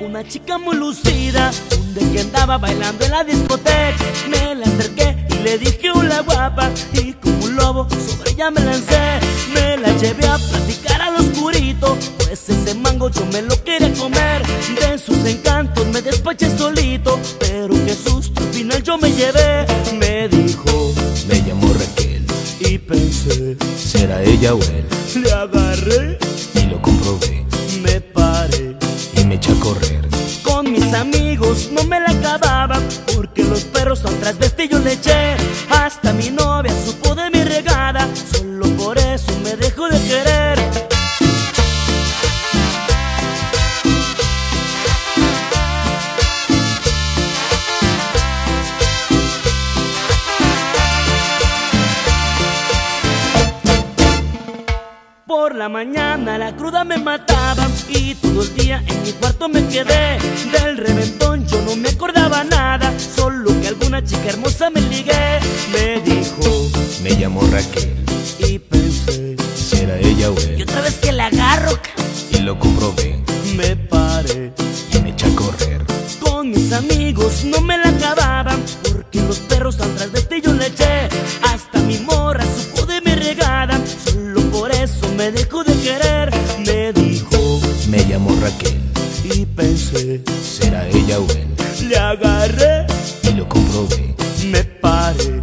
una chica muy lucida, día que andaba bailando en la discoteca. Me la acerqué y le dije hola guapa, y como un lobo sobre ella me lancé. Me la llevé a platicar al oscurito, pues ese mango yo me lo quería comer. De sus encantos me despaché solito, pero qué susto, al final yo me llevé. Me dijo, Me llamo Raquel, y pensé, será ella o él, le agarré, y lo comprobé, me paré. Amigos no me la acababa Porque los perros al trasvesti yo le eché. Hasta mi novia supo de mi regada Solo por eso me dejó de querer. Por la mañana la cruda me mataba y todo el día en mi cuarto me quedé. Del reventón yo no me acordaba nada, solo que alguna chica hermosa me ligué. Me dijo Me llamo Raquel, y pensé, será ella o y él, otra vez que la agarro, y lo comprobé, me paré. y me eché a correr. Con mis amigos no me la acababan Porque los perros al pensé será ella o él, Le agarré, y lo comprobé, me paré